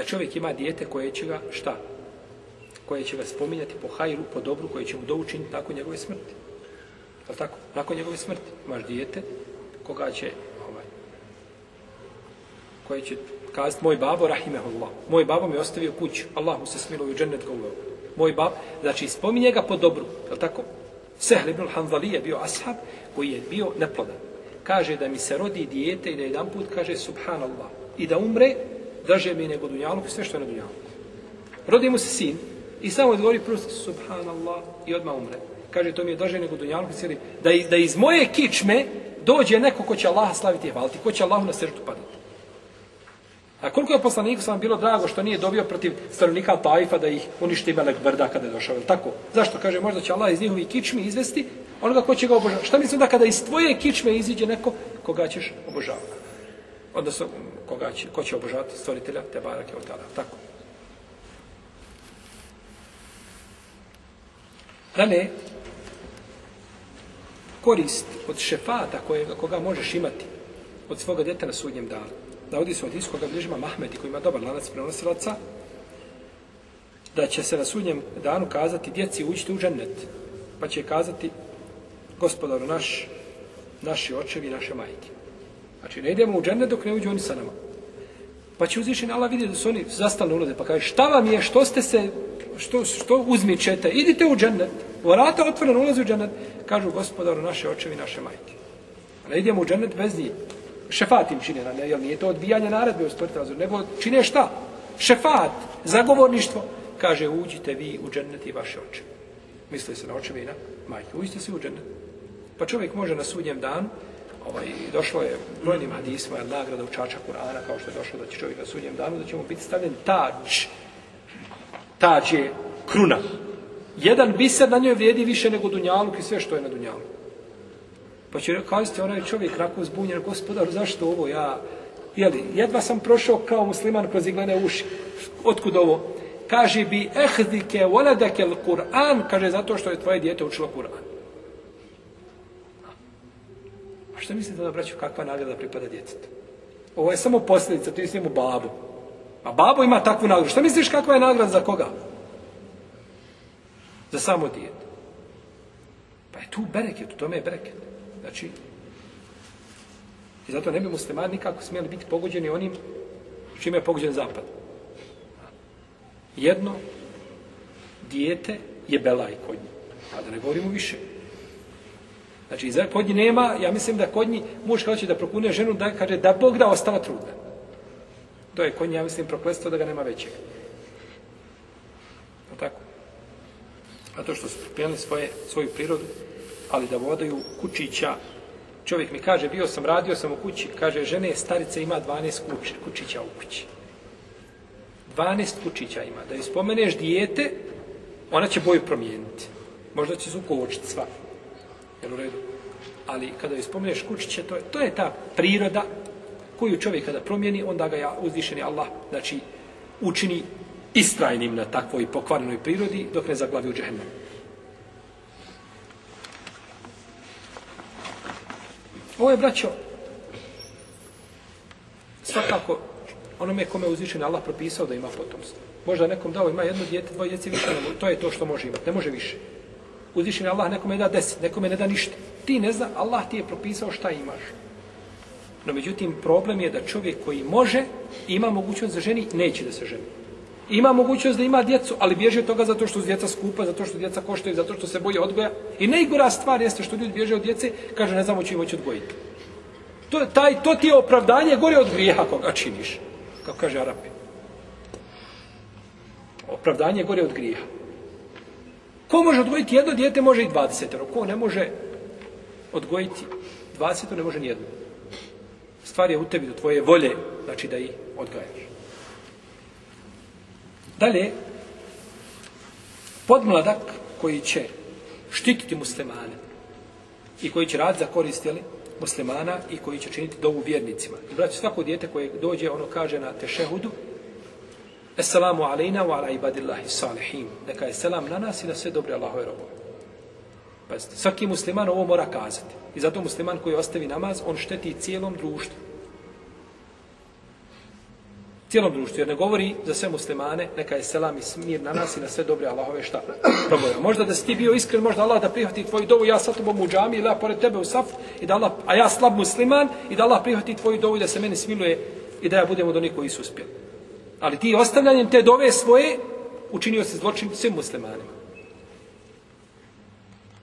da čovjek ima dijete koje će ga, šta? Koje će ga spominjati po hajru, po dobru, koje će mu doučiniti nakon njegove smrti. Je tako? Nakon njegove smrti imaš dijete koga će ovaj, koje će kazati moj babo rahimehullah. Moj babo mi ostavio kuću. Allahu se smiluje džennet ga uveo. Moj bab, znači spominje ga po dobru. Je tako? Sehl ibn Hanzali je bio ashab koji je bio neplodan. Kaže da mi se rodi dijete i da jedan put kaže subhanallah. I da umre, draže mi nego dunjaluk i sve što je na dunjaluk. Rodi mu se sin i samo odgovori prosto subhanallah i odmah umre. Kaže to mi je draže nego dunjaluk i da, da iz moje kičme dođe neko ko će Allaha slaviti i hvaliti, ko će Allahu na srđu padati. A koliko je poslaniku sam bilo drago što nije dobio protiv stanovnika Taifa da ih uništi Melek Brda kada je došao. Tako? Zašto? Kaže, možda će Allah iz njihovi kičmi izvesti onoga ko će ga obožavati. Šta mislim da kada iz tvoje kičme iziđe neko koga ćeš obožavati? Odnosno, koga će, ko će obožavati stvoritelja te barake od tada. Tako. Dalje, korist od šefata kojega, koga možeš imati od svoga djeta na sudnjem danu navodi se od iskoga bližima Mahmedi koji ima dobar lanac prenosilaca da će se na sudnjem danu kazati djeci uđite u džennet pa će kazati gospodaru naš naši očevi i naše majke znači ne idemo u džennet dok ne uđu oni sa nama pa će uzvišen Allah vidjeti da su oni zastali ulaze pa kaže šta vam je što ste se što, što uzmičete idite u džennet vrata otvoren, ulaze u džennet kažu gospodaru naše očevi i naše majke ne idemo u džennet bez njih šefat im čine, ne, jel nije to odbijanje naredbe u stvrti razvoju, nego čine šta? Šefat, zagovorništvo, kaže uđite vi u džennet i vaše oče. Misli se na očeve i na majke. Uđite se u džennet. Pa čovjek može na sudnjem danu, ovaj, došlo je brojnim hadisma, je nagrada učača Kur'ana, kao što je došlo da će čovjek na sudnjem danu, da će mu biti stavljen tađ. Tađ je kruna. Jedan biser na njoj vrijedi više nego dunjaluk i sve što je na dunjaluku. Pa će kazati onaj čovjek rako zbunjen, gospodar, zašto ovo ja, jeli, jedva sam prošao kao musliman kroz iglene uši. Otkud ovo? Kaže bi, ehdike voledake Kur'an, kaže zato što je tvoje dijete učilo Kur'an. A što mislite da braću, kakva nagrada pripada djetetu? Ovo je samo posljedica, ti si babu. A babo ima takvu nagradu. Što misliš kakva je nagrada za koga? Za samo dijete. Pa je tu bereket, u tome je bereket. Znači, i zato ne bi muslimani nikako smjeli biti pogođeni onim čime je pogođen zapad. Jedno dijete je belaj kod njih. A da ne govorimo više. Znači, kod njih nema, ja mislim da kod njih muž kada će da prokune ženu, da kaže da Bog da ostala trudna. To je kod njih, ja mislim, prokletstvo da ga nema većeg. No tako. A to što su pripremili svoje, svoju prirodu, ali da vodaju kučića. Čovjek mi kaže, bio sam, radio sam u kući, kaže, žene starice ima 12 kuć, kučića u kući. 12 kučića ima. Da ispomeneš dijete, ona će boju promijeniti. Možda će se ukočiti sva. Jel u redu? Ali kada ispomeneš kučiće, to je, to je ta priroda koju čovjek kada promijeni, onda ga ja uzvišeni Allah, znači, učini istrajnim na takvoj pokvarenoj prirodi, dok ne zaglavi u džehennem. Ovo je, braćo, svakako onome kome je uzvišen Allah propisao da ima potomstvo. Možda nekom dao ima jedno djete, dvoje djece više, to je to što može imati, ne može više. Uzvišen Allah nekome da deset, nekome ne da ništa. Ti ne zna, Allah ti je propisao šta imaš. No međutim, problem je da čovjek koji može, ima mogućnost za ženi, neće da se ženi. Ima mogućnost da ima djecu, ali bježe od toga zato što su djeca skupa, zato što djeca koštaju, zato što se bolje odgoja. I najgora stvar jeste što ljudi bježe od djece, kaže ne znamo će moći odgojiti. To, taj, to ti je opravdanje gore od grijeha koga činiš. Kako kaže Arapi. Opravdanje gore od grijeha. Ko može odgojiti jedno dijete, može i dvadesetero. Ko ne može odgojiti dvadesetero, ne može nijedno. Stvar je u tebi, do tvoje volje, znači da ih odgajaš. Dalje, podmladak koji će štititi muslimane i koji će rad za korist jeli, muslimana i koji će činiti dovu vjernicima. I braći, svako dijete koje dođe, ono kaže na tešehudu, Esselamu alejna wa ala ibadillahi salihin. Neka je selam na nas i na sve dobre Allahove robove. Pazite, svaki musliman ovo mora kazati. I zato musliman koji ostavi namaz, on šteti cijelom društvu. Cijelom društvu, jer ne govori za sve muslimane, neka je selam i smir na nas i na sve dobre Allahove šta problema. Možda da si ti bio iskren, možda Allah da prihvati tvoju dovu, ja sa tobom u džami ili ja pored tebe u saf, i da Allah, a ja slab musliman, i da Allah prihvati tvoju dovu i da se meni smiluje i da ja budem od onih koji su uspjeli. Ali ti ostavljanjem te dove svoje učinio se zločin svim muslimanima.